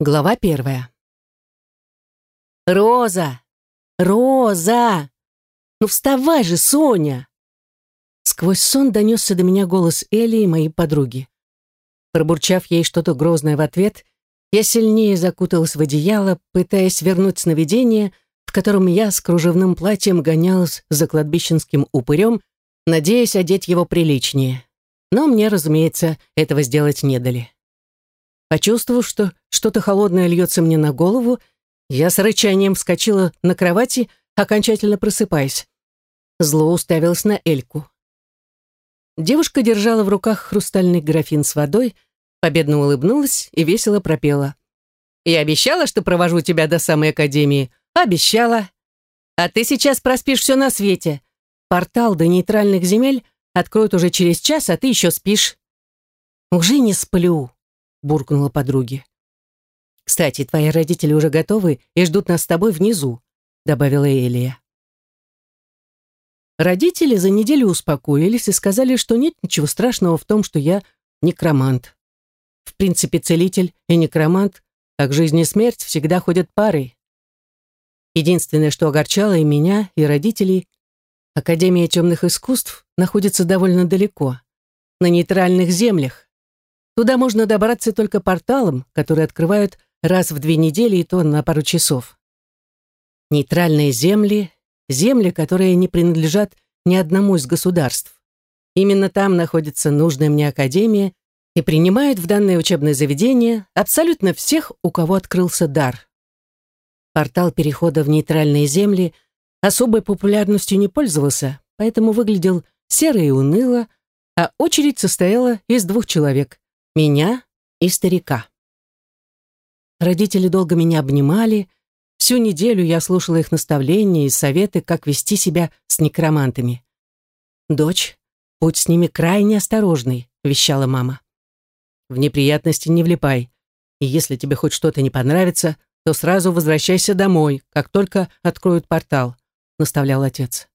Глава первая. «Роза! Роза! Ну вставай же, Соня!» Сквозь сон донесся до меня голос Эли и моей подруги. Пробурчав ей что-то грозное в ответ, я сильнее закуталась в одеяло, пытаясь вернуть сновидение, в котором я с кружевным платьем гонялась за кладбищенским упырем, надеясь одеть его приличнее. Но мне, разумеется, этого сделать не дали. Почувствовав, что что-то холодное льется мне на голову, я с рычанием вскочила на кровати, окончательно просыпаясь. Зло уставилась на Эльку. Девушка держала в руках хрустальный графин с водой, победно улыбнулась и весело пропела. «Я обещала, что провожу тебя до самой академии. Обещала. А ты сейчас проспишь все на свете. Портал до нейтральных земель откроют уже через час, а ты еще спишь». «Уже не сплю», буркнула подруге. «Кстати, твои родители уже готовы и ждут нас с тобой внизу», добавила Элия. Родители за неделю успокоились и сказали, что нет ничего страшного в том, что я некромант. В принципе, целитель и некромант, как жизнь и смерть, всегда ходят парой. Единственное, что огорчало и меня, и родителей, Академия темных искусств находится довольно далеко, на нейтральных землях, Туда можно добраться только порталом, который открывают раз в две недели и то на пару часов. Нейтральные земли — земли, которые не принадлежат ни одному из государств. Именно там находится нужная мне академия и принимают в данное учебное заведение абсолютно всех, у кого открылся дар. Портал перехода в нейтральные земли особой популярностью не пользовался, поэтому выглядел серо и уныло, а очередь состояла из двух человек меня и старика. Родители долго меня обнимали. Всю неделю я слушала их наставления и советы, как вести себя с некромантами. «Дочь, будь с ними крайне осторожной», — вещала мама. «В неприятности не влипай, и если тебе хоть что-то не понравится, то сразу возвращайся домой, как только откроют портал», — наставлял отец.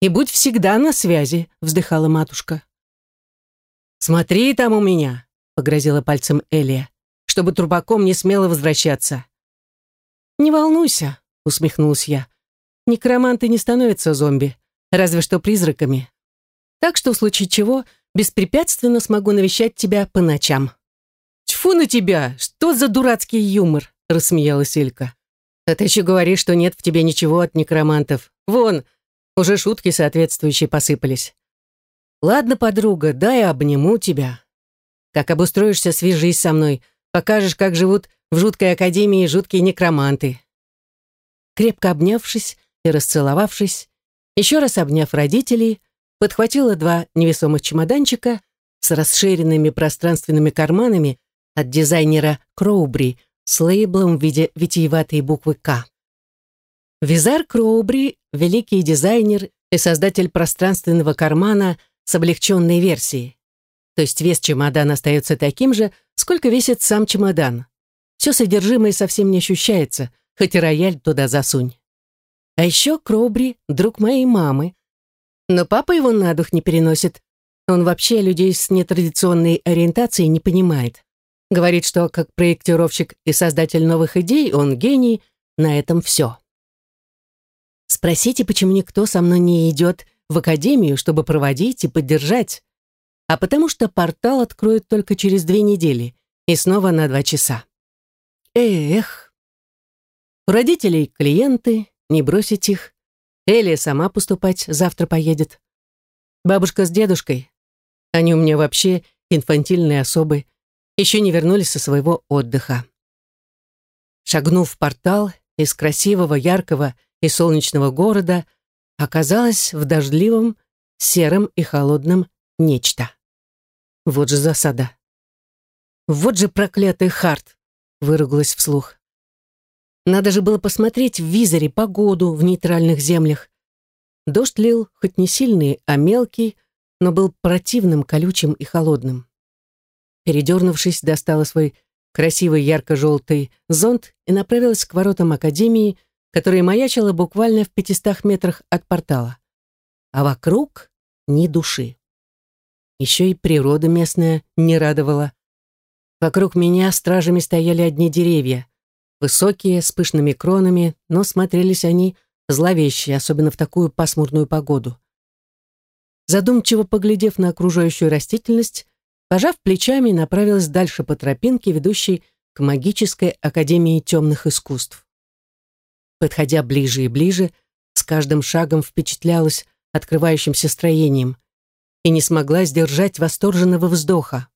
«И будь всегда на связи», — вздыхала матушка. «Смотри там у меня», погрозила пальцем Элия, чтобы трубаком не смело возвращаться. «Не волнуйся», — усмехнулась я. «Некроманты не становятся зомби, разве что призраками. Так что в случае чего беспрепятственно смогу навещать тебя по ночам». «Тьфу на тебя! Что за дурацкий юмор?» — рассмеялась Элька. «А ты еще говоришь, что нет в тебе ничего от некромантов. Вон, уже шутки соответствующие посыпались. Ладно, подруга, дай обниму тебя. Как обустроишься, свяжись со мной. Покажешь, как живут в жуткой академии жуткие некроманты». Крепко обнявшись и расцеловавшись, еще раз обняв родителей, подхватила два невесомых чемоданчика с расширенными пространственными карманами от дизайнера Кроубри с лейблом в виде витиеватой буквы «К». Визар Кроубри – великий дизайнер и создатель пространственного кармана с облегченной версией то есть вес чемодана остается таким же, сколько весит сам чемодан. Все содержимое совсем не ощущается, хоть и рояль туда засунь. А еще Кроубри — друг моей мамы. Но папа его на дух не переносит. Он вообще людей с нетрадиционной ориентацией не понимает. Говорит, что как проектировщик и создатель новых идей он гений, на этом все. Спросите, почему никто со мной не идет в академию, чтобы проводить и поддержать а потому что портал откроют только через две недели и снова на два часа. Эх, у родителей клиенты, не бросить их. Элия сама поступать завтра поедет. Бабушка с дедушкой, они у меня вообще инфантильные особы, еще не вернулись со своего отдыха. Шагнув в портал из красивого, яркого и солнечного города, оказалась в дождливом, сером и холодном нечто. Вот же засада. Вот же проклятый Харт, выругалась вслух. Надо же было посмотреть в визоре погоду в нейтральных землях. Дождь лил хоть не сильный, а мелкий, но был противным, колючим и холодным. Передернувшись, достала свой красивый ярко-желтый зонт и направилась к воротам Академии, которая маячила буквально в пятистах метрах от портала. А вокруг ни души. Еще и природа местная не радовала. Вокруг меня стражами стояли одни деревья. Высокие, с пышными кронами, но смотрелись они зловеще, особенно в такую пасмурную погоду. Задумчиво поглядев на окружающую растительность, пожав плечами, направилась дальше по тропинке, ведущей к магической академии темных искусств. Подходя ближе и ближе, с каждым шагом впечатлялась открывающимся строением и не смогла сдержать восторженного вздоха.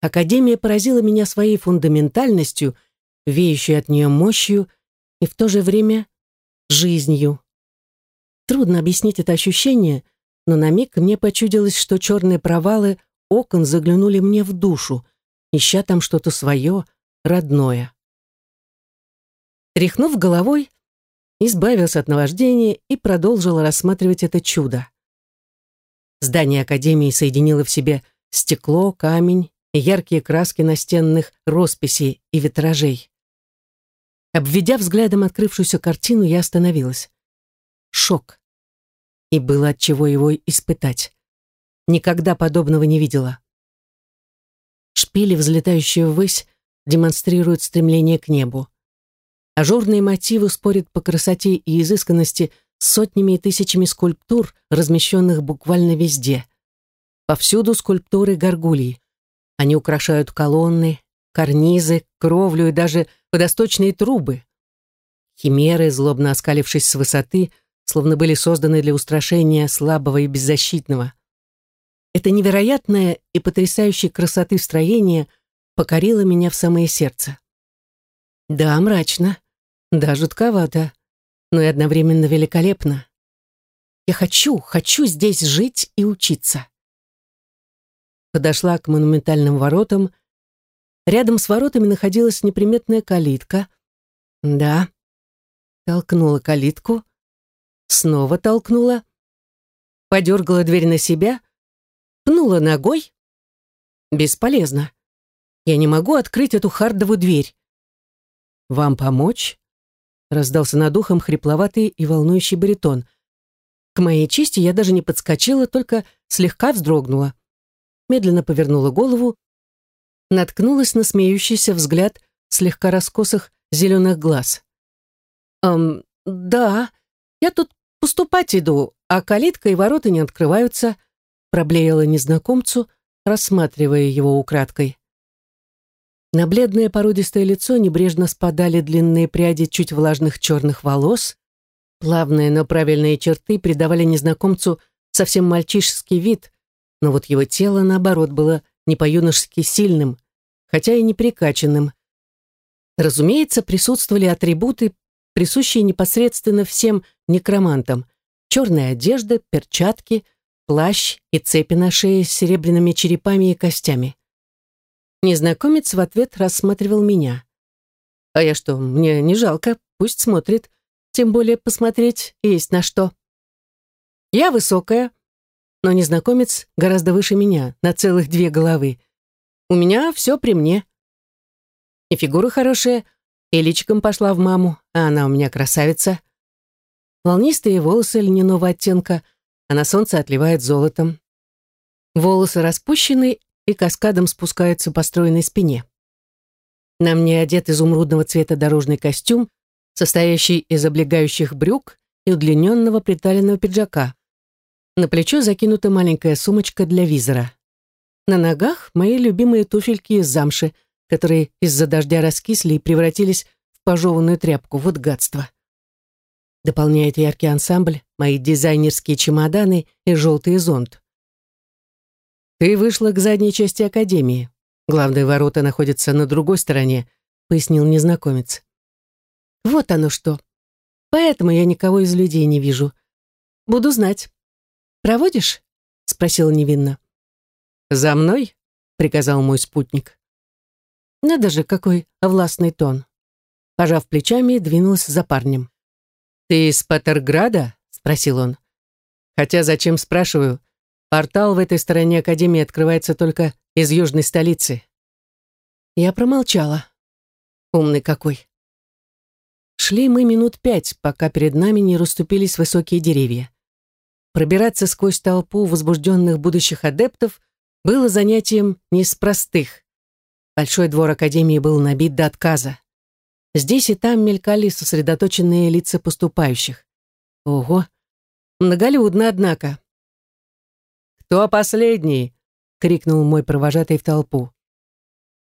Академия поразила меня своей фундаментальностью, веющей от нее мощью и в то же время жизнью. Трудно объяснить это ощущение, но на миг мне почудилось, что черные провалы окон заглянули мне в душу, ища там что-то свое, родное. Тряхнув головой, избавился от наваждения и продолжил рассматривать это чудо. Здание Академии соединило в себе стекло, камень и яркие краски настенных росписей и витражей. Обведя взглядом открывшуюся картину, я остановилась. Шок. И было от чего его испытать. Никогда подобного не видела. Шпили, взлетающие ввысь, демонстрируют стремление к небу. Ажурные мотивы спорят по красоте и изысканности сотнями и тысячами скульптур, размещенных буквально везде. Повсюду скульптуры горгулий. Они украшают колонны, карнизы, кровлю и даже водосточные трубы. Химеры, злобно оскалившись с высоты, словно были созданы для устрашения слабого и беззащитного. Это невероятное и потрясающей красоты строение покорило меня в самое сердце. Да, мрачно, да, жутковато, но и одновременно великолепно. Я хочу, хочу здесь жить и учиться. Подошла к монументальным воротам, Рядом с воротами находилась неприметная калитка. Да. Толкнула калитку. Снова толкнула. Подергала дверь на себя. Пнула ногой. Бесполезно. Я не могу открыть эту хардовую дверь. «Вам помочь?» Раздался над ухом хрипловатый и волнующий баритон. К моей чести я даже не подскочила, только слегка вздрогнула. Медленно повернула голову наткнулась на смеющийся взгляд слегка раскосых зеленых глаз. «Эм, да, я тут поступать иду, а калитка и ворота не открываются», проблеяла незнакомцу, рассматривая его украдкой. На бледное породистое лицо небрежно спадали длинные пряди чуть влажных черных волос, плавные, но правильные черты придавали незнакомцу совсем мальчишеский вид, но вот его тело, наоборот, было не по-юношески сильным, хотя и не прикачанным. Разумеется, присутствовали атрибуты, присущие непосредственно всем некромантам. Черная одежда, перчатки, плащ и цепи на шее с серебряными черепами и костями. Незнакомец в ответ рассматривал меня. А я что, мне не жалко, пусть смотрит. Тем более посмотреть есть на что. Я высокая, но незнакомец гораздо выше меня, на целых две головы. У меня все при мне. И фигура хорошая, и личиком пошла в маму, а она у меня красавица. Волнистые волосы льняного оттенка, а на солнце отливает золотом. Волосы распущены и каскадом спускаются по стройной спине. На мне одет изумрудного цвета дорожный костюм, состоящий из облегающих брюк и удлиненного приталенного пиджака. На плечо закинута маленькая сумочка для визора. На ногах мои любимые туфельки из замши, которые из-за дождя раскисли и превратились в пожеванную тряпку. Вот гадство. Дополняет яркий ансамбль мои дизайнерские чемоданы и желтый зонт. «Ты вышла к задней части академии. Главные ворота находятся на другой стороне», — пояснил незнакомец. «Вот оно что. Поэтому я никого из людей не вижу. Буду знать. Проводишь?» — спросила невинно. «За мной?» — приказал мой спутник. Надо же, какой властный тон. Пожав плечами, двинулся за парнем. «Ты из Патерграда?» — спросил он. «Хотя зачем спрашиваю? Портал в этой стороне Академии открывается только из южной столицы». Я промолчала. Умный какой. Шли мы минут пять, пока перед нами не расступились высокие деревья. Пробираться сквозь толпу возбужденных будущих адептов было занятием не из простых. Большой двор Академии был набит до отказа. Здесь и там мелькали сосредоточенные лица поступающих. Ого, многолюдно, однако. «Кто последний?» — крикнул мой провожатый в толпу.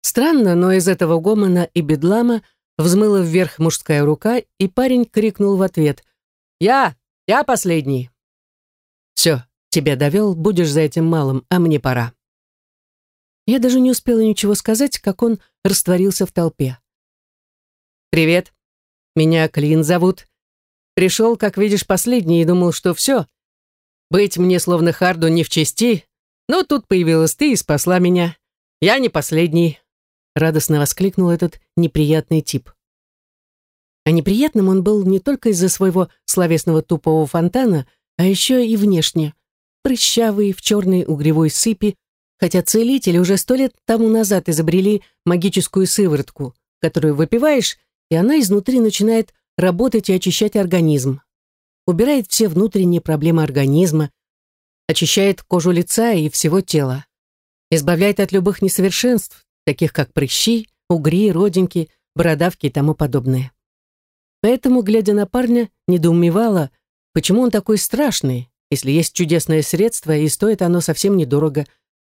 Странно, но из этого гомона и бедлама взмыла вверх мужская рука, и парень крикнул в ответ. «Я! Я последний!» «Все, тебя довел, будешь за этим малым, а мне пора». Я даже не успела ничего сказать, как он растворился в толпе. «Привет, меня Клин зовут. Пришел, как видишь, последний и думал, что все. Быть мне словно Харду не в чести, но тут появилась ты и спасла меня. Я не последний, радостно воскликнул этот неприятный тип. А неприятным он был не только из-за своего словесного тупого фонтана, а еще и внешне. Прыщавый, в черной угревой сыпи, хотя целители уже сто лет тому назад изобрели магическую сыворотку, которую выпиваешь, и она изнутри начинает работать и очищать организм. Убирает все внутренние проблемы организма, очищает кожу лица и всего тела. Избавляет от любых несовершенств, таких как прыщи, угри, родинки, бородавки и тому подобное. Поэтому, глядя на парня, недоумевала, почему он такой страшный, если есть чудесное средство, и стоит оно совсем недорого,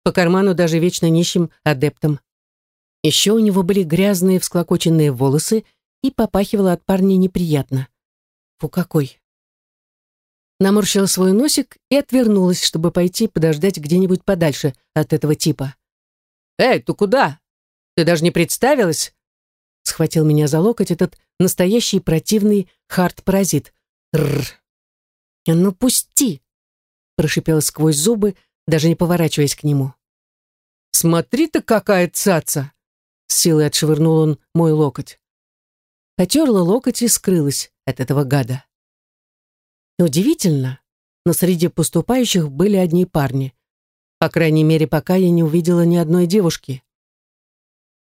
по карману даже вечно нищим адептам. Еще у него были грязные всклокоченные волосы, и попахивало от парня неприятно. Фу, какой! Наморщила свой носик и отвернулась, чтобы пойти подождать где-нибудь подальше от этого типа. «Эй, ты куда? Ты даже не представилась?» Схватил меня за локоть этот настоящий противный хард-паразит. «Рррр!» «Ну, пусти!» прошипела сквозь зубы, даже не поворачиваясь к нему. «Смотри-то, какая цаца!» С силой отшвырнул он мой локоть. Потерла локоть и скрылась от этого гада. Удивительно, но среди поступающих были одни парни. По крайней мере, пока я не увидела ни одной девушки.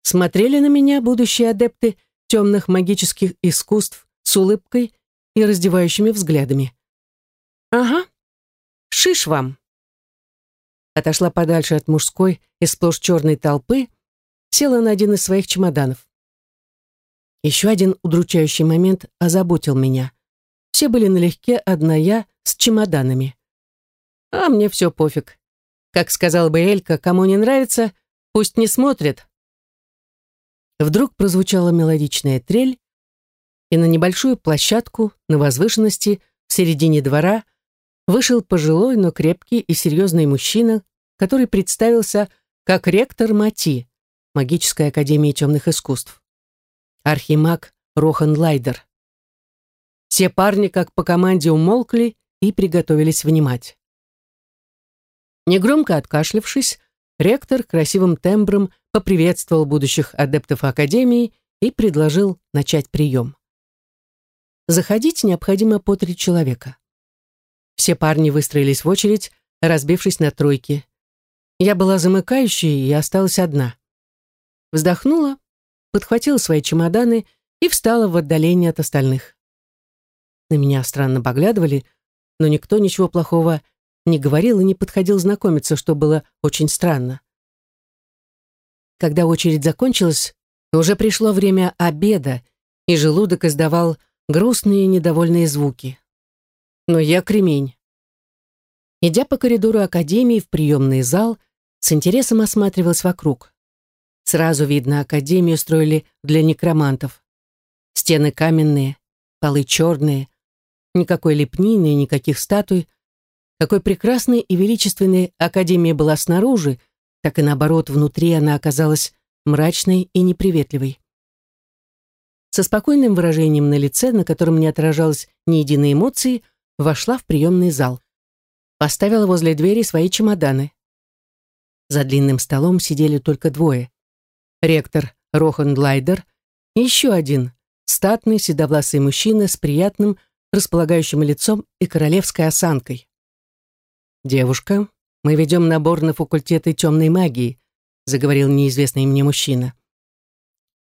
Смотрели на меня будущие адепты темных магических искусств с улыбкой и раздевающими взглядами. «Ага, шиш вам!» Отошла подальше от мужской и сплошь черной толпы, села на один из своих чемоданов. Еще один удручающий момент озаботил меня. Все были налегке, одна я с чемоданами. А мне все пофиг. Как сказала бы Элька, кому не нравится, пусть не смотрит. Вдруг прозвучала мелодичная трель, и на небольшую площадку на возвышенности в середине двора вышел пожилой, но крепкий и серьезный мужчина, который представился как ректор МАТИ, Магической академии темных искусств архимаг Рохан Лайдер. Все парни, как по команде, умолкли и приготовились внимать. Негромко откашлившись, ректор красивым тембром поприветствовал будущих адептов Академии и предложил начать прием. Заходить необходимо по три человека. Все парни выстроились в очередь, разбившись на тройки. Я была замыкающей и осталась одна. Вздохнула подхватила свои чемоданы и встала в отдалении от остальных. На меня странно поглядывали, но никто ничего плохого не говорил и не подходил знакомиться, что было очень странно. Когда очередь закончилась, уже пришло время обеда, и желудок издавал грустные недовольные звуки. Но я кремень. Идя по коридору академии в приемный зал, с интересом осматривалась вокруг. Сразу видно, академию строили для некромантов. Стены каменные, полы черные, никакой лепнины никаких статуй. Какой прекрасной и величественной академия была снаружи, так и наоборот, внутри она оказалась мрачной и неприветливой. Со спокойным выражением на лице, на котором не отражалось ни единой эмоции, вошла в приемный зал. Поставила возле двери свои чемоданы. За длинным столом сидели только двое ректор Рохан Глайдер, и еще один, статный седовласый мужчина с приятным, располагающим лицом и королевской осанкой. «Девушка, мы ведем набор на факультеты темной магии», заговорил неизвестный мне мужчина.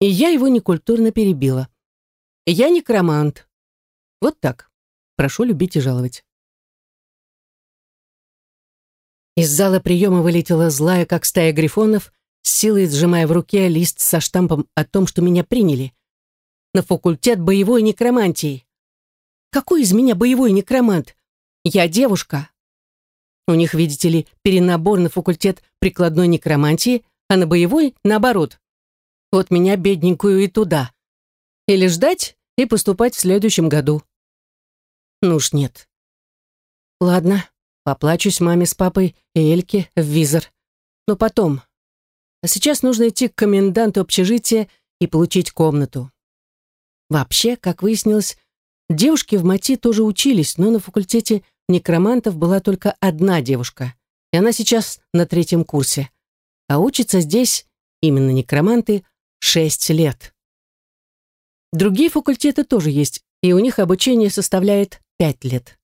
И я его некультурно перебила. «Я некромант». Вот так. Прошу любить и жаловать. Из зала приема вылетела злая, как стая грифонов, с силой сжимая в руке лист со штампом о том, что меня приняли. На факультет боевой некромантии. Какой из меня боевой некромант? Я девушка. У них, видите ли, перенабор на факультет прикладной некромантии, а на боевой — наоборот. Вот меня, бедненькую, и туда. Или ждать и поступать в следующем году. Ну уж нет. Ладно, поплачусь маме с папой и Эльке в визор. Но потом. А сейчас нужно идти к коменданту общежития и получить комнату. Вообще, как выяснилось, девушки в МАТИ тоже учились, но на факультете некромантов была только одна девушка, и она сейчас на третьем курсе. А учатся здесь, именно некроманты, шесть лет. Другие факультеты тоже есть, и у них обучение составляет пять лет.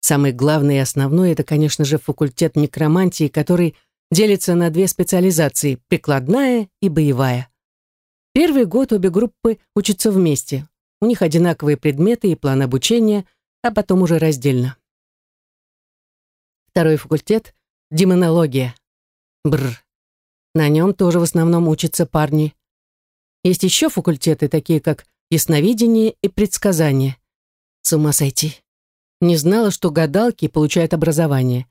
Самый главный и основной – это, конечно же, факультет некромантии, который делится на две специализации – прикладная и боевая. Первый год обе группы учатся вместе. У них одинаковые предметы и план обучения, а потом уже раздельно. Второй факультет – демонология. Бррр. На нем тоже в основном учатся парни. Есть еще факультеты, такие как ясновидение и предсказание. С ума сойти. Не знала, что гадалки получают образование.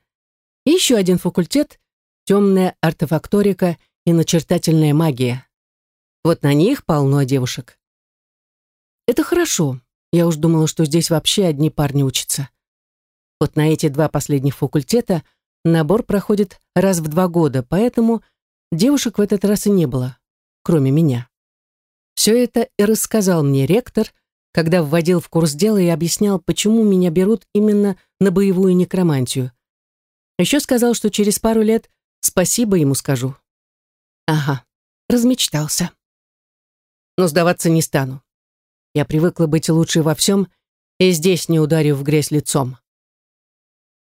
И еще один факультет — темная артефакторика и начертательная магия. Вот на них полно девушек. Это хорошо. Я уж думала, что здесь вообще одни парни учатся. Вот на эти два последних факультета набор проходит раз в два года, поэтому девушек в этот раз и не было, кроме меня. Все это и рассказал мне ректор, когда вводил в курс дела и объяснял, почему меня берут именно на боевую некромантию. Еще сказал, что через пару лет спасибо ему скажу. Ага, размечтался. Но сдаваться не стану. Я привыкла быть лучшей во всем и здесь не ударив в грязь лицом.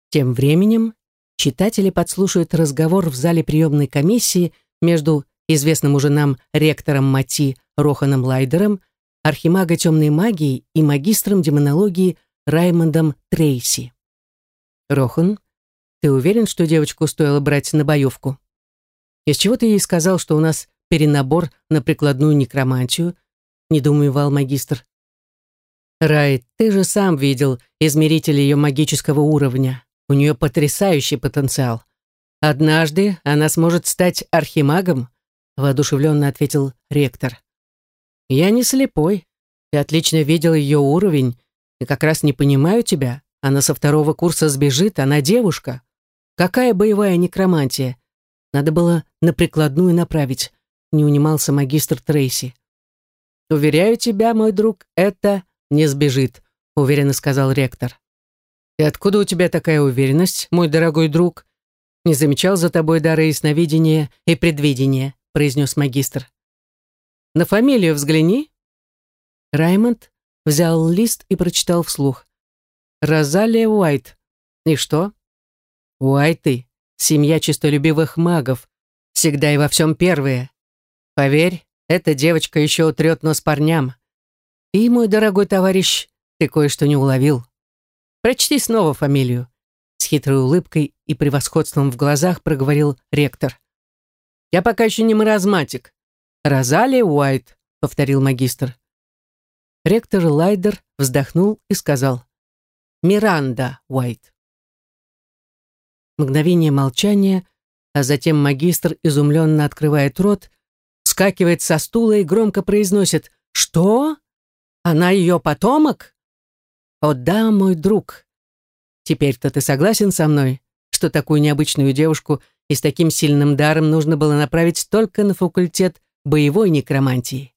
Тем временем читатели подслушают разговор в зале приемной комиссии между известным уже нам ректором МАТИ Роханом Лайдером, архимага темной магии и магистром демонологии Раймондом Трейси. «Рохан, ты уверен, что девочку стоило брать на боевку? Из чего ты ей сказал, что у нас перенабор на прикладную некромантию?» — недоумевал магистр. «Рай, ты же сам видел измеритель ее магического уровня. У нее потрясающий потенциал. Однажды она сможет стать архимагом», — воодушевленно ответил ректор. Я не слепой. Я отлично видел ее уровень и как раз не понимаю тебя. Она со второго курса сбежит, она девушка. Какая боевая некромантия? Надо было на прикладную направить. Не унимался магистр Трейси. Уверяю тебя, мой друг, это не сбежит, уверенно сказал ректор. И откуда у тебя такая уверенность, мой дорогой друг? Не замечал за тобой дары ясновидения и предвидения, произнес магистр. На фамилию взгляни». Раймонд взял лист и прочитал вслух. «Розалия Уайт. И что?» «Уайты — семья чистолюбивых магов, всегда и во всем первые. Поверь, эта девочка еще утрет нос парням. И, мой дорогой товарищ, ты кое-что не уловил. Прочти снова фамилию». С хитрой улыбкой и превосходством в глазах проговорил ректор. «Я пока еще не маразматик, «Розалия Уайт», — повторил магистр. Ректор Лайдер вздохнул и сказал «Миранда Уайт». Мгновение молчания, а затем магистр изумленно открывает рот, скакивает со стула и громко произносит «Что? Она ее потомок?» «О да, мой друг. Теперь-то ты согласен со мной, что такую необычную девушку и с таким сильным даром нужно было направить только на факультет боевой некромантии.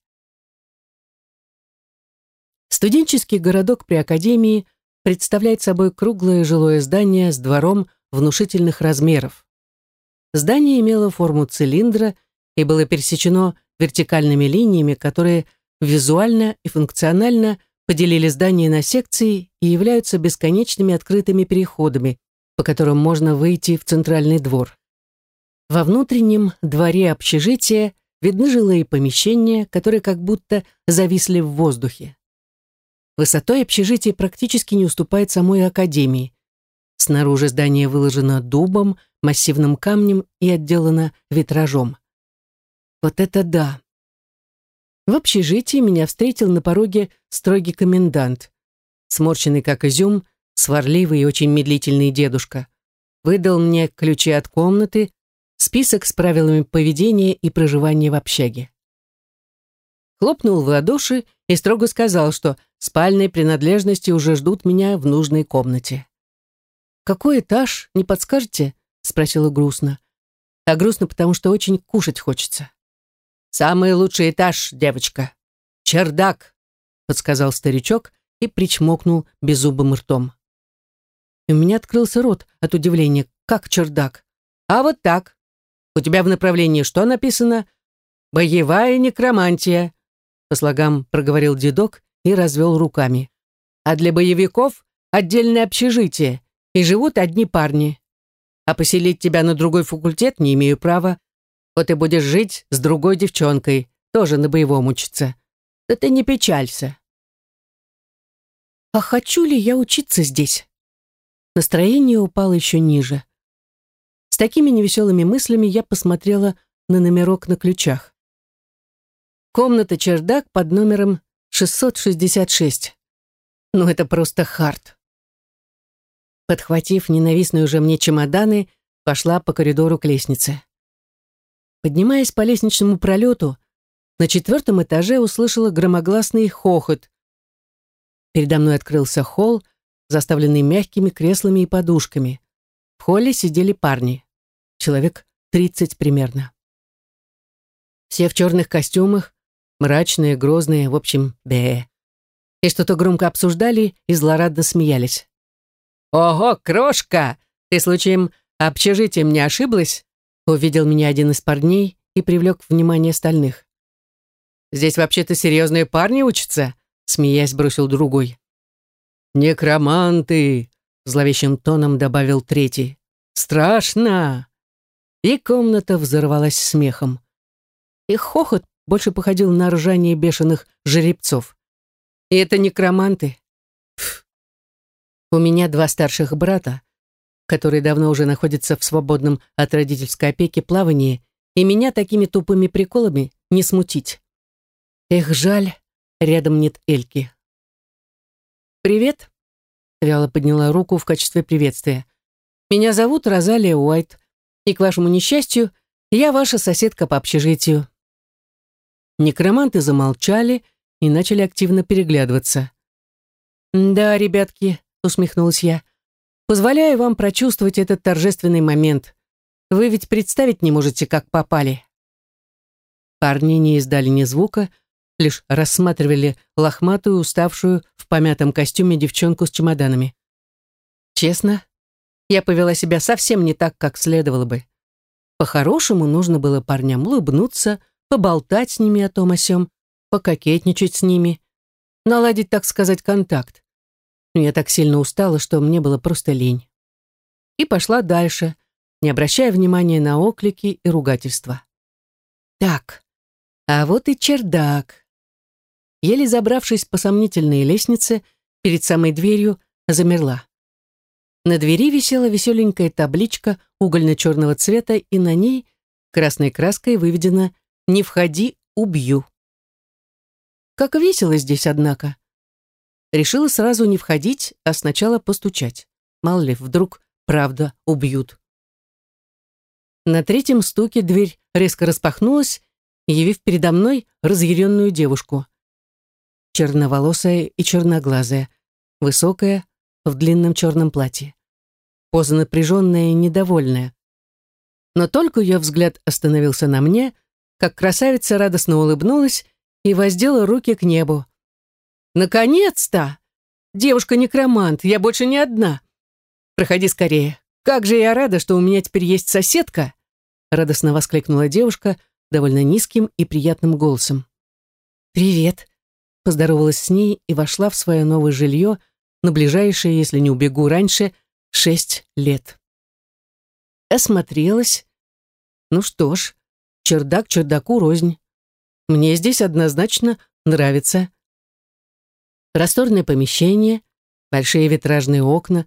Студенческий городок при Академии представляет собой круглое жилое здание с двором внушительных размеров. Здание имело форму цилиндра и было пересечено вертикальными линиями, которые визуально и функционально поделили здание на секции и являются бесконечными открытыми переходами, по которым можно выйти в центральный двор. Во внутреннем дворе общежития видны жилые помещения, которые как будто зависли в воздухе. Высотой общежитие практически не уступает самой академии. Снаружи здание выложено дубом, массивным камнем и отделано витражом. Вот это да! В общежитии меня встретил на пороге строгий комендант. Сморщенный как изюм, сварливый и очень медлительный дедушка. Выдал мне ключи от комнаты, список с правилами поведения и проживания в общаге. Хлопнул в ладоши и строго сказал, что спальные принадлежности уже ждут меня в нужной комнате. «Какой этаж, не подскажете?» — спросила грустно. А грустно, потому что очень кушать хочется. «Самый лучший этаж, девочка. Чердак», — подсказал старичок и причмокнул беззубым ртом. И у меня открылся рот от удивления. «Как чердак?» «А вот так. У тебя в направлении что написано?» «Боевая некромантия», — по слогам проговорил дедок и развел руками. «А для боевиков отдельное общежитие, и живут одни парни. А поселить тебя на другой факультет не имею права. Вот и будешь жить с другой девчонкой, тоже на боевом учиться. Да ты не печалься». А хочу ли я учиться здесь? Настроение упало еще ниже. С такими невеселыми мыслями я посмотрела на номерок на ключах. Комната-чердак под номером 666. Ну, это просто хард. Подхватив ненавистные уже мне чемоданы, пошла по коридору к лестнице. Поднимаясь по лестничному пролету, на четвертом этаже услышала громогласный хохот. Передо мной открылся холл, заставленный мягкими креслами и подушками. В холле сидели парни. Человек тридцать примерно. Все в черных костюмах, мрачные, грозные, в общем, бе. И что-то громко обсуждали и злорадно смеялись. «Ого, крошка! Ты случаем общежитием не ошиблась?» Увидел меня один из парней и привлек внимание остальных. «Здесь вообще-то серьезные парни учатся?» Смеясь, бросил другой. «Некроманты!» — зловещим тоном добавил третий. «Страшно!» И комната взорвалась смехом. Их хохот больше походил на ржание бешеных жеребцов. И это некроманты. Пф. У меня два старших брата, которые давно уже находятся в свободном от родительской опеки плавании, и меня такими тупыми приколами не смутить. Эх, жаль, рядом нет Эльки. «Привет», — Вяла подняла руку в качестве приветствия. «Меня зовут Розалия Уайт, и, к вашему несчастью, я ваша соседка по общежитию». Некроманты замолчали и начали активно переглядываться. «Да, ребятки», — усмехнулась я, — «позволяю вам прочувствовать этот торжественный момент. Вы ведь представить не можете, как попали». Парни не издали ни звука, лишь рассматривали лохматую, уставшую в помятом костюме девчонку с чемоданами. Честно, я повела себя совсем не так, как следовало бы. По-хорошему нужно было парням улыбнуться, поболтать с ними о том о сём, пококетничать с ними, наладить, так сказать, контакт. Но я так сильно устала, что мне было просто лень. И пошла дальше, не обращая внимания на оклики и ругательства. Так, а вот и чердак. Еле забравшись по сомнительной лестнице, перед самой дверью замерла. На двери висела веселенькая табличка угольно-черного цвета, и на ней красной краской выведено «Не входи, убью». Как весело здесь, однако. Решила сразу не входить, а сначала постучать. Мало ли, вдруг правда убьют. На третьем стуке дверь резко распахнулась, явив передо мной разъяренную девушку черноволосая и черноглазая, высокая, в длинном черном платье. Поза напряженная и недовольная. Но только ее взгляд остановился на мне, как красавица радостно улыбнулась и воздела руки к небу. «Наконец-то! Девушка-некромант, я больше не одна. Проходи скорее. Как же я рада, что у меня теперь есть соседка!» Радостно воскликнула девушка довольно низким и приятным голосом. «Привет!» поздоровалась с ней и вошла в свое новое жилье на ближайшие, если не убегу раньше, шесть лет. Осмотрелась. Ну что ж, чердак чердаку рознь. Мне здесь однозначно нравится. Просторное помещение, большие витражные окна,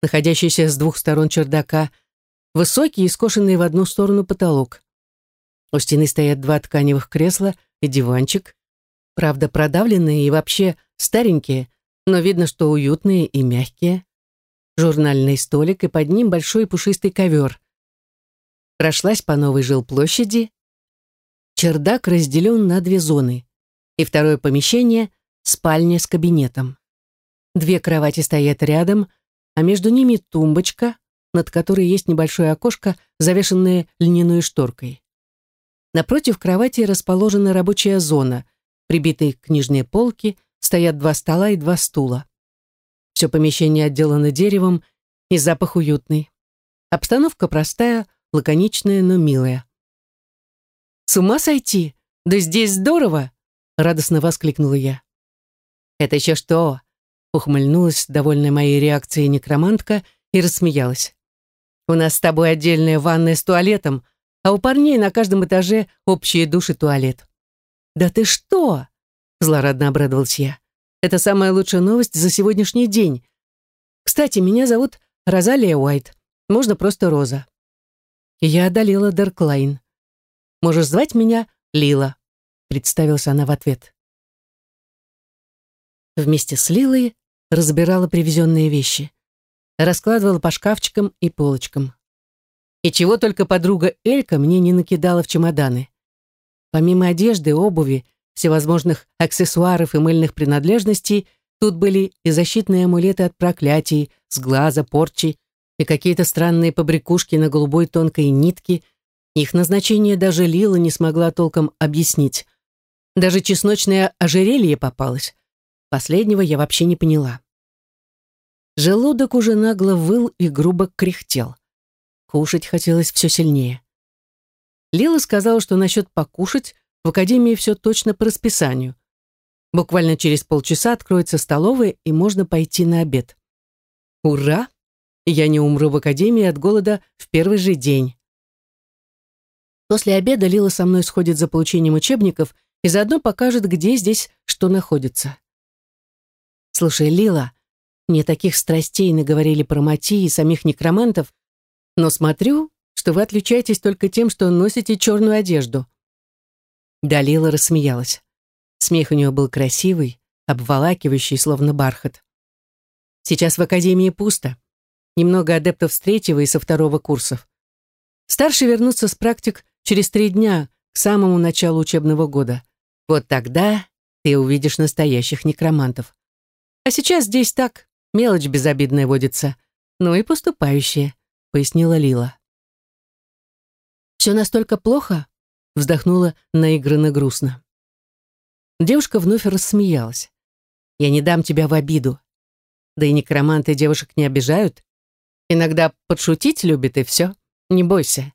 находящиеся с двух сторон чердака, высокий и скошенный в одну сторону потолок. У стены стоят два тканевых кресла и диванчик. Правда, продавленные и вообще старенькие, но видно, что уютные и мягкие. Журнальный столик и под ним большой пушистый ковер. Прошлась по новой жилплощади. Чердак разделен на две зоны. И второе помещение — спальня с кабинетом. Две кровати стоят рядом, а между ними тумбочка, над которой есть небольшое окошко, завешенное льняной шторкой. Напротив кровати расположена рабочая зона, прибитые книжные полки, стоят два стола и два стула. Все помещение отделано деревом, и запах уютный. Обстановка простая, лаконичная, но милая. «С ума сойти? Да здесь здорово!» — радостно воскликнула я. «Это еще что?» — ухмыльнулась, довольная моей реакцией некромантка, и рассмеялась. «У нас с тобой отдельная ванная с туалетом, а у парней на каждом этаже общие души туалет». «Да ты что?» — злорадно обрадовалась я. Это самая лучшая новость за сегодняшний день. Кстати, меня зовут Розалия Уайт. Можно просто Роза. Я одолела Дарклайн. Можешь звать меня Лила, представилась она в ответ. Вместе с Лилой разбирала привезенные вещи. Раскладывала по шкафчикам и полочкам. И чего только подруга Элька мне не накидала в чемоданы. Помимо одежды, обуви, всевозможных аксессуаров и мыльных принадлежностей, тут были и защитные амулеты от проклятий, сглаза, порчи, и какие-то странные побрякушки на голубой тонкой нитке. Их назначение даже Лила не смогла толком объяснить. Даже чесночное ожерелье попалось. Последнего я вообще не поняла. Желудок уже нагло выл и грубо кряхтел. Кушать хотелось все сильнее. Лила сказала, что насчет покушать в академии все точно по расписанию. Буквально через полчаса откроется столовая, и можно пойти на обед. Ура! Я не умру в академии от голода в первый же день. После обеда Лила со мной сходит за получением учебников и заодно покажет, где здесь что находится. Слушай, Лила, мне таких страстей наговорили про Мати и самих некромантов, но смотрю, что вы отличаетесь только тем, что носите черную одежду. Далила рассмеялась. Смех у нее был красивый, обволакивающий, словно бархат. Сейчас в академии пусто. Немного адептов с третьего и со второго курсов. Старшие вернутся с практик через три дня, к самому началу учебного года. Вот тогда ты увидишь настоящих некромантов. А сейчас здесь так, мелочь безобидная водится. Ну и поступающие, пояснила Лила. Все настолько плохо? вздохнула наигранно грустно. Девушка вновь рассмеялась. «Я не дам тебя в обиду. Да и некроманты девушек не обижают. Иногда подшутить любят, и все. Не бойся.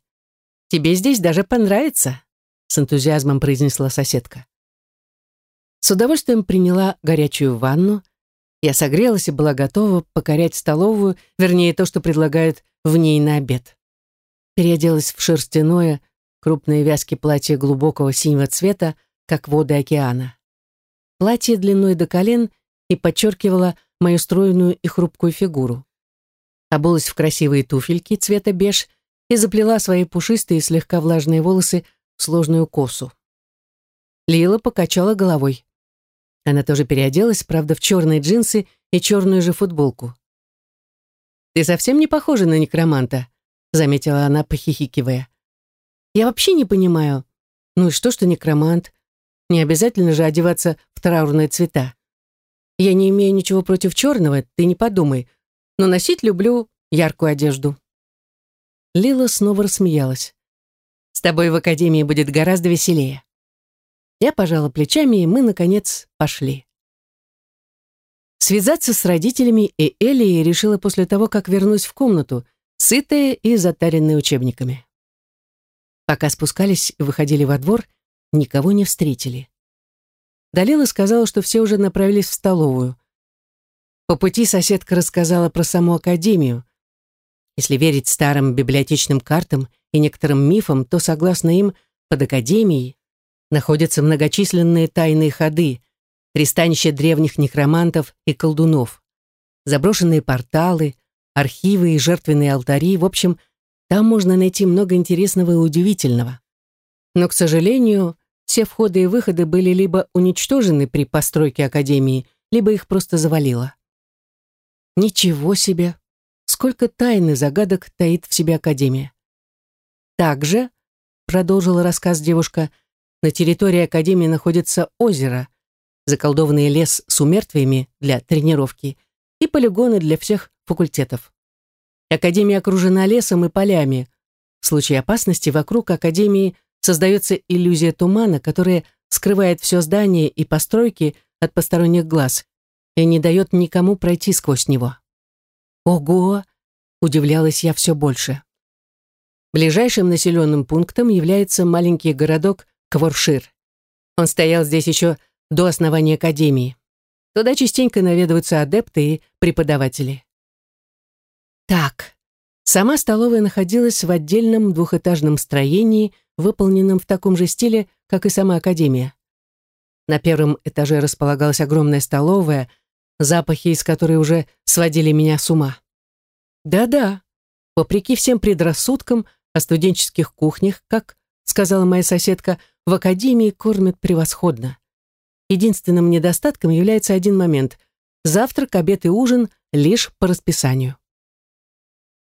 Тебе здесь даже понравится», с энтузиазмом произнесла соседка. С удовольствием приняла горячую ванну. Я согрелась и была готова покорять столовую, вернее, то, что предлагают в ней на обед. Переоделась в шерстяное, крупные вязки платья глубокого синего цвета, как воды океана. Платье длиной до колен и подчеркивало мою стройную и хрупкую фигуру. Обулась в красивые туфельки цвета беж и заплела свои пушистые слегка влажные волосы в сложную косу. Лила покачала головой. Она тоже переоделась, правда, в черные джинсы и черную же футболку. «Ты совсем не похожа на некроманта», — заметила она, похихикивая. Я вообще не понимаю. Ну и что, что некромант? Не обязательно же одеваться в траурные цвета. Я не имею ничего против черного, ты не подумай. Но носить люблю яркую одежду. Лила снова рассмеялась. С тобой в академии будет гораздо веселее. Я пожала плечами, и мы, наконец, пошли. Связаться с родителями и Элией решила после того, как вернусь в комнату, сытая и затаренная учебниками. Пока спускались и выходили во двор, никого не встретили. Далила сказала, что все уже направились в столовую. По пути соседка рассказала про саму академию. Если верить старым библиотечным картам и некоторым мифам, то, согласно им, под академией находятся многочисленные тайные ходы, пристанище древних некромантов и колдунов, заброшенные порталы, архивы и жертвенные алтари, в общем, там можно найти много интересного и удивительного. Но, к сожалению, все входы и выходы были либо уничтожены при постройке академии, либо их просто завалило. Ничего себе! Сколько тайн и загадок таит в себе академия. Также, продолжила рассказ девушка, на территории академии находится озеро, заколдованный лес с умертвиями для тренировки и полигоны для всех факультетов. Академия окружена лесом и полями. В случае опасности вокруг академии создается иллюзия тумана, которая скрывает все здание и постройки от посторонних глаз и не дает никому пройти сквозь него. Ого! Удивлялась я все больше. Ближайшим населенным пунктом является маленький городок Кворшир. Он стоял здесь еще до основания академии. Туда частенько наведываются адепты и преподаватели. Так, сама столовая находилась в отдельном двухэтажном строении, выполненном в таком же стиле, как и сама академия. На первом этаже располагалась огромная столовая, запахи из которой уже сводили меня с ума. Да-да, вопреки всем предрассудкам о студенческих кухнях, как сказала моя соседка, в академии кормят превосходно. Единственным недостатком является один момент – завтрак, обед и ужин лишь по расписанию.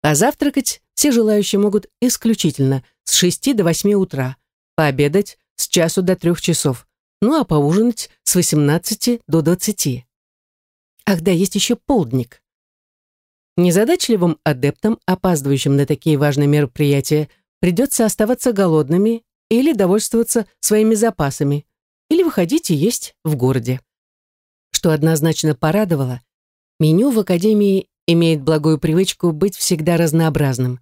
А завтракать все желающие могут исключительно с 6 до 8 утра, пообедать с часу до 3 часов, ну а поужинать с 18 до 20. Ах да, есть еще полдник. Незадачливым адептам, опаздывающим на такие важные мероприятия, придется оставаться голодными или довольствоваться своими запасами, или выходить и есть в городе. Что однозначно порадовало, меню в академии имеет благую привычку быть всегда разнообразным.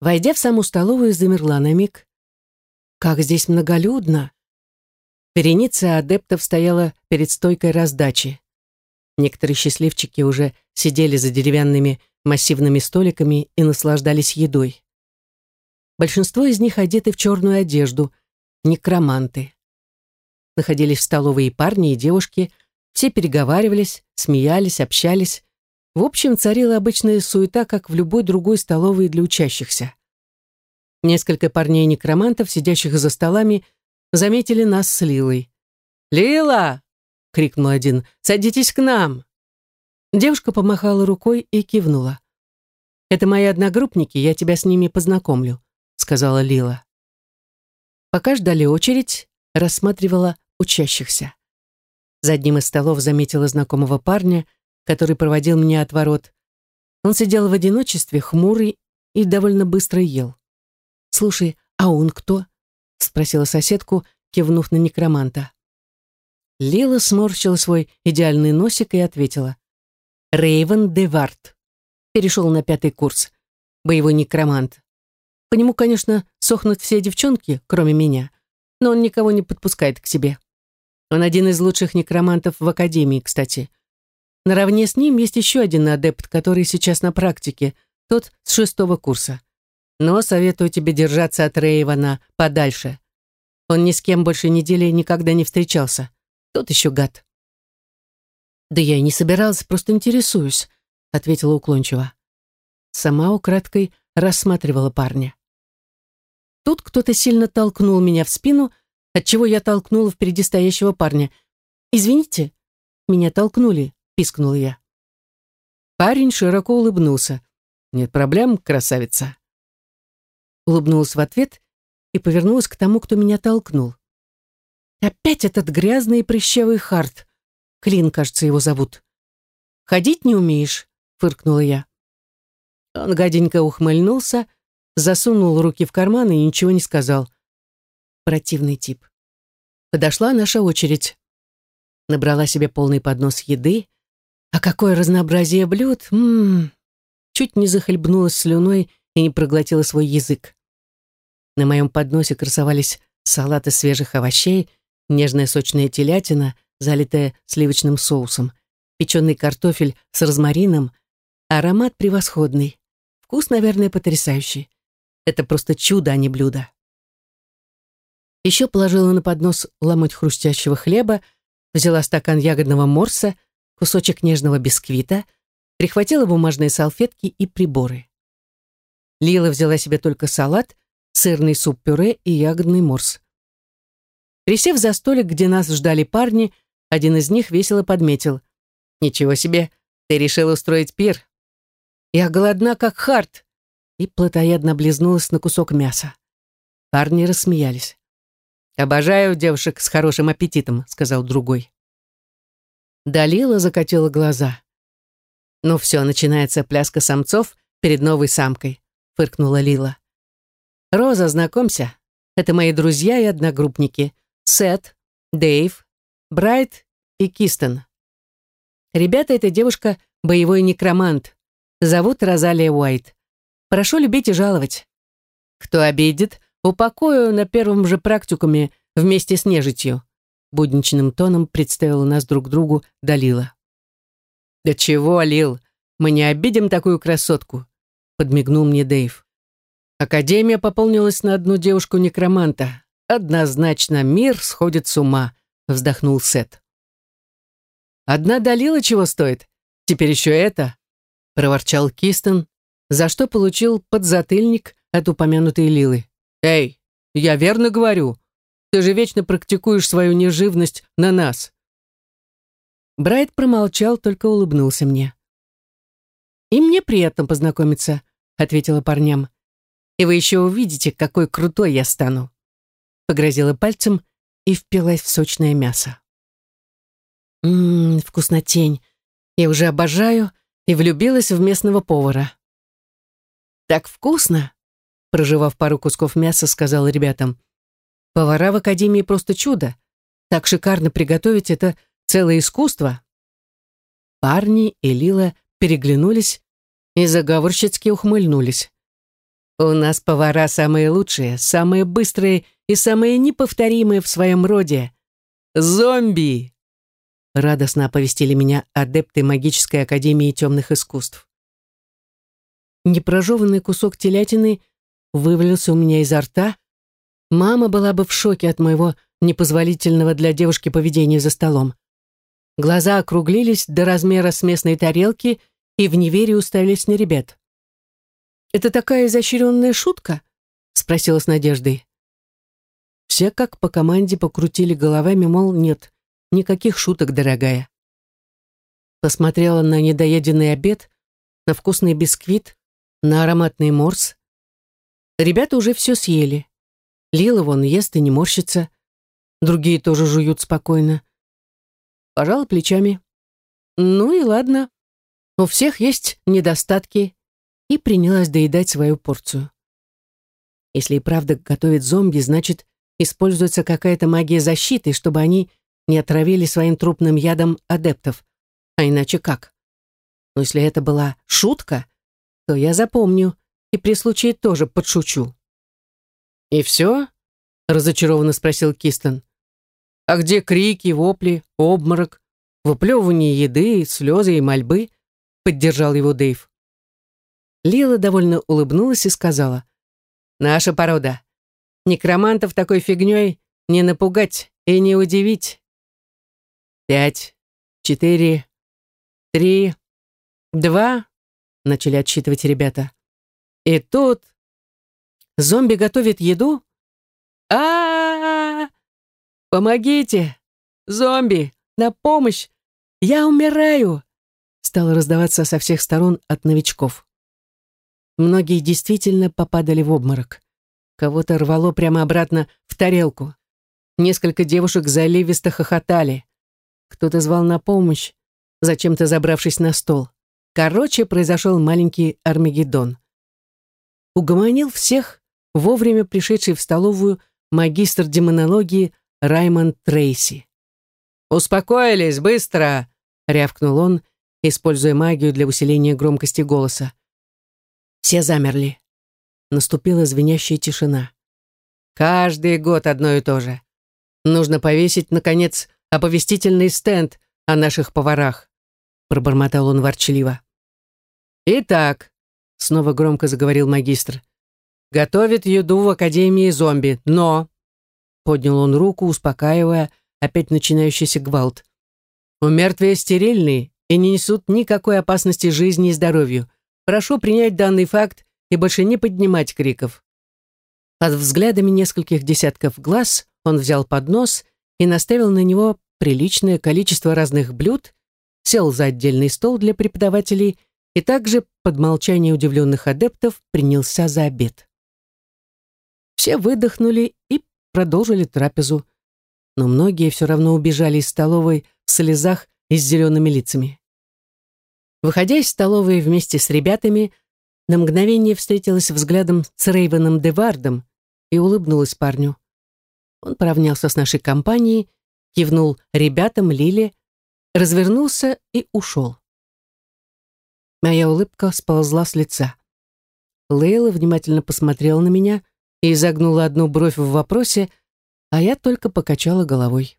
Войдя в саму столовую, замерла на миг. Как здесь многолюдно! Вереница адептов стояла перед стойкой раздачи. Некоторые счастливчики уже сидели за деревянными массивными столиками и наслаждались едой. Большинство из них одеты в черную одежду, некроманты. Находились в столовой и парни, и девушки, все переговаривались, смеялись, общались. В общем, царила обычная суета, как в любой другой столовой для учащихся. Несколько парней-некромантов, сидящих за столами, заметили нас с Лилой. «Лила!» крикнул один. «Садитесь к нам!» Девушка помахала рукой и кивнула. «Это мои одногруппники, я тебя с ними познакомлю», сказала Лила. Пока ждали очередь, рассматривала учащихся. За одним из столов заметила знакомого парня, который проводил меня от ворот. Он сидел в одиночестве, хмурый и довольно быстро ел. «Слушай, а он кто?» — спросила соседку, кивнув на некроманта. Лила сморщила свой идеальный носик и ответила. Рейвен Девард. Перешел на пятый курс. Боевой некромант. По нему, конечно, сохнут все девчонки, кроме меня, но он никого не подпускает к себе. Он один из лучших некромантов в Академии, кстати. Наравне с ним есть еще один адепт, который сейчас на практике, тот с шестого курса. Но советую тебе держаться от Рейвана подальше. Он ни с кем больше недели никогда не встречался. Тот еще гад. «Да я и не собиралась, просто интересуюсь», — ответила уклончиво. Сама украдкой рассматривала парня. Тут кто-то сильно толкнул меня в спину, отчего я толкнула впереди стоящего парня. «Извините, меня толкнули», — пискнул я. Парень широко улыбнулся. «Нет проблем, красавица». Улыбнулась в ответ и повернулась к тому, кто меня толкнул. Опять этот грязный и прыщавый Харт. Клин, кажется, его зовут. «Ходить не умеешь?» — фыркнула я. Он гаденько ухмыльнулся, засунул руки в карман и ничего не сказал. Противный тип. Подошла наша очередь. Набрала себе полный поднос еды. А какое разнообразие блюд! Ммм! Чуть не захлебнулась слюной и не проглотила свой язык. На моем подносе красовались салаты свежих овощей, нежная сочная телятина, залитая сливочным соусом, печеный картофель с розмарином, аромат превосходный. Вкус, наверное, потрясающий. Это просто чудо, а не блюдо. Еще положила на поднос ломоть хрустящего хлеба, взяла стакан ягодного морса, кусочек нежного бисквита, прихватила бумажные салфетки и приборы. Лила взяла себе только салат, сырный суп-пюре и ягодный морс. Присев за столик, где нас ждали парни, один из них весело подметил. «Ничего себе, ты решил устроить пир?» «Я голодна, как харт!» И плотоядно облизнулась на кусок мяса. Парни рассмеялись. «Обожаю девушек с хорошим аппетитом», — сказал другой. Далила закатила глаза. «Ну все, начинается пляска самцов перед новой самкой», — фыркнула Лила. «Роза, знакомься, это мои друзья и одногруппники. Сет, Дэйв, Брайт и Кистон. Ребята, эта девушка — боевой некромант. Зовут Розалия Уайт. Прошу любить и жаловать. Кто обидит, упокою на первом же практикуме вместе с нежитью. Будничным тоном представила нас друг другу Далила. «Да чего, Лил, мы не обидим такую красотку», подмигнул мне Дэйв. Академия пополнилась на одну девушку-некроманта. Однозначно мир сходит с ума, вздохнул Сет. Одна Далила чего стоит? Теперь еще это, проворчал Кистон, за что получил подзатыльник от упомянутой Лилы. «Эй, я верно говорю. Ты же вечно практикуешь свою неживность на нас». Брайт промолчал, только улыбнулся мне. «И мне приятно познакомиться», — ответила парням. «И вы еще увидите, какой крутой я стану». Погрозила пальцем и впилась в сочное мясо. «Ммм, вкуснотень. Я уже обожаю и влюбилась в местного повара. «Так вкусно!» Проживав пару кусков мяса, сказала ребятам. «Повара в академии просто чудо. Так шикарно приготовить это целое искусство». Парни и Лила переглянулись и заговорщицки ухмыльнулись. «У нас повара самые лучшие, самые быстрые и самые неповторимые в своем роде. Зомби!» Радостно оповестили меня адепты магической академии темных искусств. Непрожеванный кусок телятины вывалился у меня изо рта. Мама была бы в шоке от моего непозволительного для девушки поведения за столом. Глаза округлились до размера с местной тарелки и в неверии уставились на ребят. «Это такая изощренная шутка?» — спросила с надеждой. Все как по команде покрутили головами, мол, нет, никаких шуток, дорогая. Посмотрела на недоеденный обед, на вкусный бисквит, на ароматный морс. Ребята уже все съели. Лила вон ест и не морщится. Другие тоже жуют спокойно. Пожала плечами. Ну и ладно. У всех есть недостатки. И принялась доедать свою порцию. Если и правда готовит зомби, значит, используется какая-то магия защиты, чтобы они не отравили своим трупным ядом адептов. А иначе как? Но если это была шутка, то я запомню и при случае тоже подшучу. «И все?» — разочарованно спросил Кистон. «А где крики, вопли, обморок, выплевывание еды, слезы и мольбы?» — поддержал его Дэйв. Лила довольно улыбнулась и сказала. «Наша порода. Некромантов такой фигней не напугать и не удивить. Пять, четыре, три, два, начали отсчитывать ребята. И тут зомби готовит еду. -а, -а, -а! Помогите! Зомби! На помощь! Я умираю! Стало раздаваться со всех сторон от новичков. Многие действительно попадали в обморок. Кого-то рвало прямо обратно в тарелку. Несколько девушек заливисто хохотали. Кто-то звал на помощь, зачем-то забравшись на стол. Короче, произошел маленький Армагеддон. Угомонил всех вовремя пришедший в столовую магистр демонологии Раймонд Трейси. «Успокоились, быстро!» — рявкнул он, используя магию для усиления громкости голоса. Все замерли. Наступила звенящая тишина. «Каждый год одно и то же. Нужно повесить, наконец, оповестительный стенд о наших поварах», — пробормотал он ворчливо. «Итак», — снова громко заговорил магистр, «готовит еду в Академии зомби, но...» Поднял он руку, успокаивая опять начинающийся гвалт. «У мертвые стерильные и не несут никакой опасности жизни и здоровью. Прошу принять данный факт и больше не поднимать криков». Под взглядами нескольких десятков глаз он взял поднос и наставил на него приличное количество разных блюд, сел за отдельный стол для преподавателей и также, под молчание удивленных адептов, принялся за обед. Все выдохнули и продолжили трапезу, но многие все равно убежали из столовой в слезах и с зелеными лицами. Выходя из столовой вместе с ребятами, на мгновение встретилась взглядом с Рейвеном Девардом и улыбнулась парню. Он поравнялся с нашей компанией, кивнул ребятам Лиле, развернулся и ушел. Моя улыбка сползла с лица. Лейла внимательно посмотрела на меня и изогнула одну бровь в вопросе, а я только покачала головой.